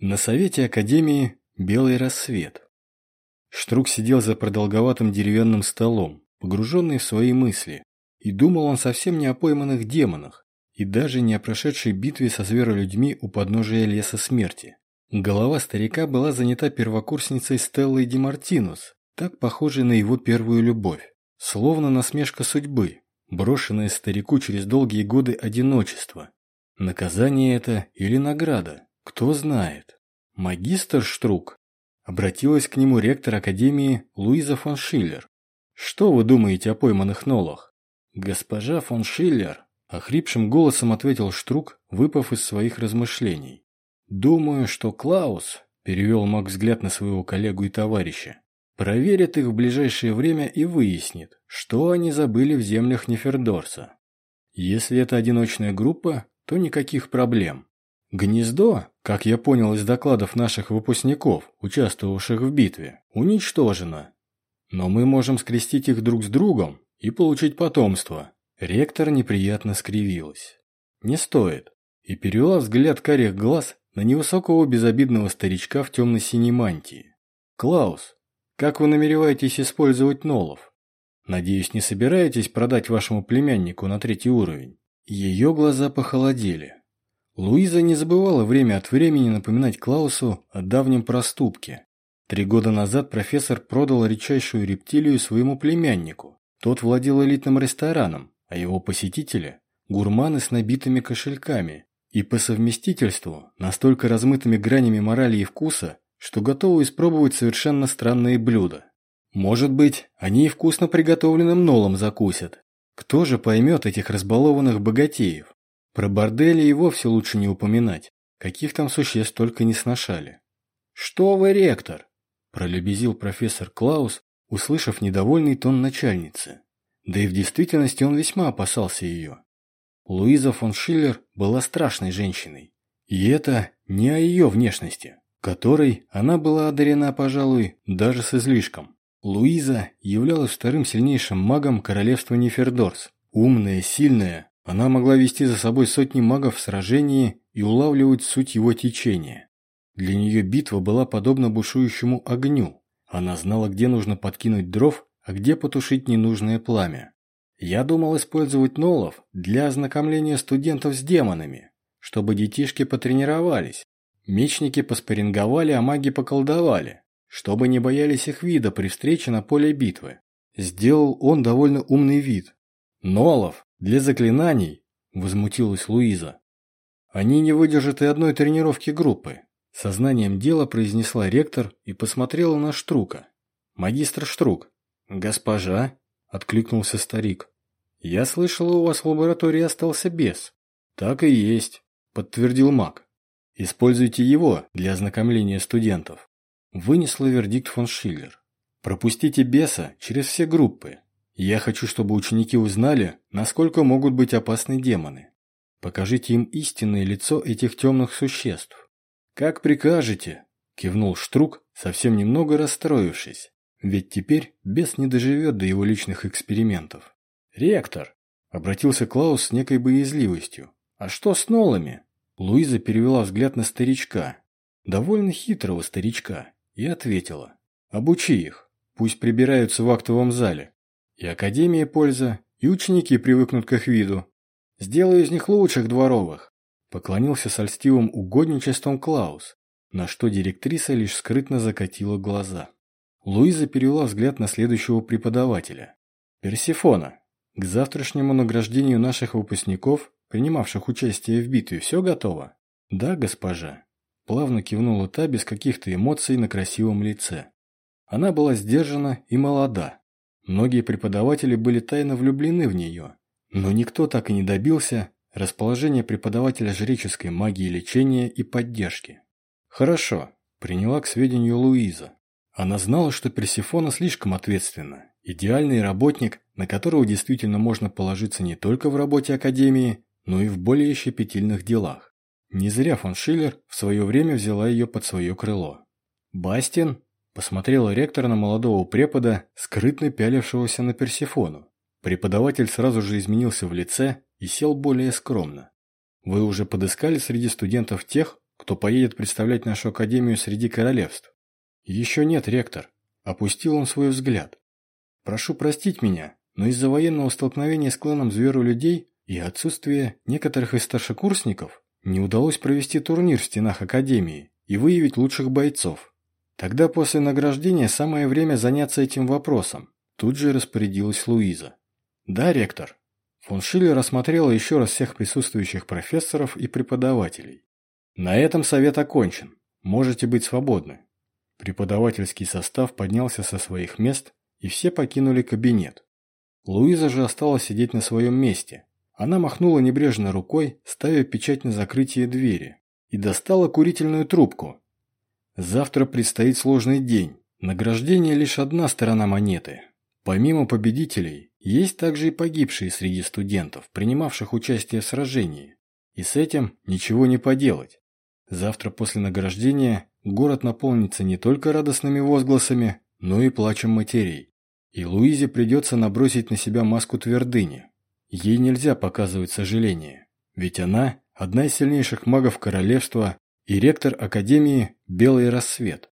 На совете Академии «Белый рассвет». Штрук сидел за продолговатым деревянным столом, погруженный в свои мысли, и думал он совсем не о пойманных демонах, и даже не о прошедшей битве со зверолюдьми у подножия леса смерти. Голова старика была занята первокурсницей Стеллой Демартинус, так похожей на его первую любовь, словно насмешка судьбы, брошенная старику через долгие годы одиночества. Наказание это или награда, кто знает. Магистр Штрук обратилась к нему ректор Академии Луиза фон Шиллер. «Что вы думаете о пойманных нолах?» «Госпожа фон Шиллер», – охрипшим голосом ответил Штрук, выпав из своих размышлений. «Думаю, что Клаус», – перевел маг взгляд на своего коллегу и товарища, проверит их в ближайшее время и выяснит, что они забыли в землях Нефердорса. Если это одиночная группа, то никаких проблем. Гнездо, как я понял из докладов наших выпускников, участвовавших в битве, уничтожено. Но мы можем скрестить их друг с другом и получить потомство. Ректор неприятно скривилась. Не стоит. И перевела взгляд карих глаз на невысокого безобидного старичка в темно-синей мантии. «Клаус, как вы намереваетесь использовать нолов? Надеюсь, не собираетесь продать вашему племяннику на третий уровень?» Ее глаза похолодели. Луиза не забывала время от времени напоминать Клаусу о давнем проступке. Три года назад профессор продал редчайшую рептилию своему племяннику. Тот владел элитным рестораном, а его посетители – гурманы с набитыми кошельками и по совместительству настолько размытыми гранями морали и вкуса, что готовы испробовать совершенно странные блюда. Может быть, они и вкусно приготовленным нолом закусят. Кто же поймет этих разбалованных богатеев? Про бордели и вовсе лучше не упоминать. Каких там существ только не сношали. «Что вы, ректор?» – пролебезил профессор Клаус, услышав недовольный тон начальницы. Да и в действительности он весьма опасался ее. Луиза фон Шиллер была страшной женщиной. И это не о ее внешности, которой она была одарена, пожалуй, даже с излишком. Луиза являлась вторым сильнейшим магом королевства Нефердорс. Умная, сильная, она могла вести за собой сотни магов в сражении и улавливать суть его течения. Для нее битва была подобна бушующему огню. Она знала, где нужно подкинуть дров, а где потушить ненужное пламя. Я думал использовать нолов для ознакомления студентов с демонами, чтобы детишки потренировались, мечники поспоринговали, а маги поколдовали, чтобы не боялись их вида при встрече на поле битвы. Сделал он довольно умный вид. Нолов «Для заклинаний», – возмутилась Луиза. «Они не выдержат и одной тренировки группы», – сознанием дела произнесла ректор и посмотрела на Штрука. «Магистр Штрук». «Госпожа», – откликнулся старик. «Я слышала, у вас в лаборатории остался бес». «Так и есть», – подтвердил маг. «Используйте его для ознакомления студентов». Вынесла вердикт фон Шиллер. «Пропустите беса через все группы, я хочу, чтобы ученики узнали, насколько могут быть опасны демоны. Покажите им истинное лицо этих темных существ. Как прикажете, кивнул Штрук, совсем немного расстроившись. Ведь теперь бес не доживет до его личных экспериментов. Ректор, обратился Клаус с некой боязливостью. А что с нолами? Луиза перевела взгляд на старичка, довольно хитрого старичка, и ответила. Обучи их, пусть прибираются в актовом зале. И Академии польза, и ученики привыкнут к их виду. Сделаю из них лучших дворовых. Поклонился с угодничеством Клаус, на что директриса лишь скрытно закатила глаза. Луиза перевела взгляд на следующего преподавателя. Персифона, к завтрашнему награждению наших выпускников, принимавших участие в битве, все готово? Да, госпожа. Плавно кивнула та без каких-то эмоций на красивом лице. Она была сдержана и молода, Многие преподаватели были тайно влюблены в нее, но никто так и не добился расположения преподавателя жреческой магии лечения и поддержки. Хорошо, приняла к сведению Луиза. Она знала, что Персифона слишком ответственна, идеальный работник, на которого действительно можно положиться не только в работе Академии, но и в более щепетильных делах. Не зря фон Шиллер в свое время взяла ее под свое крыло. Бастин Посмотрела ректор на молодого препода, скрытно пялившегося на Персифону. Преподаватель сразу же изменился в лице и сел более скромно. «Вы уже подыскали среди студентов тех, кто поедет представлять нашу академию среди королевств? Еще нет, ректор. Опустил он свой взгляд. Прошу простить меня, но из-за военного столкновения с кланом Зверу людей и отсутствия некоторых из старшекурсников не удалось провести турнир в стенах Академии и выявить лучших бойцов. Тогда после награждения самое время заняться этим вопросом. Тут же распорядилась Луиза. Да, ректор. Фон Шиллер рассмотрела еще раз всех присутствующих профессоров и преподавателей. На этом совет окончен. Можете быть свободны. Преподавательский состав поднялся со своих мест, и все покинули кабинет. Луиза же осталась сидеть на своем месте. Она махнула небрежно рукой, ставя печать на закрытие двери, и достала курительную трубку. Завтра предстоит сложный день. Награждение лишь одна сторона монеты. Помимо победителей, есть также и погибшие среди студентов, принимавших участие в сражении. И с этим ничего не поделать. Завтра после награждения город наполнится не только радостными возгласами, но и плачем матерей. И Луизе придется набросить на себя маску твердыни. Ей нельзя показывать сожаление, ведь она – одна из сильнейших магов королевства и ректор Академии «Белый рассвет».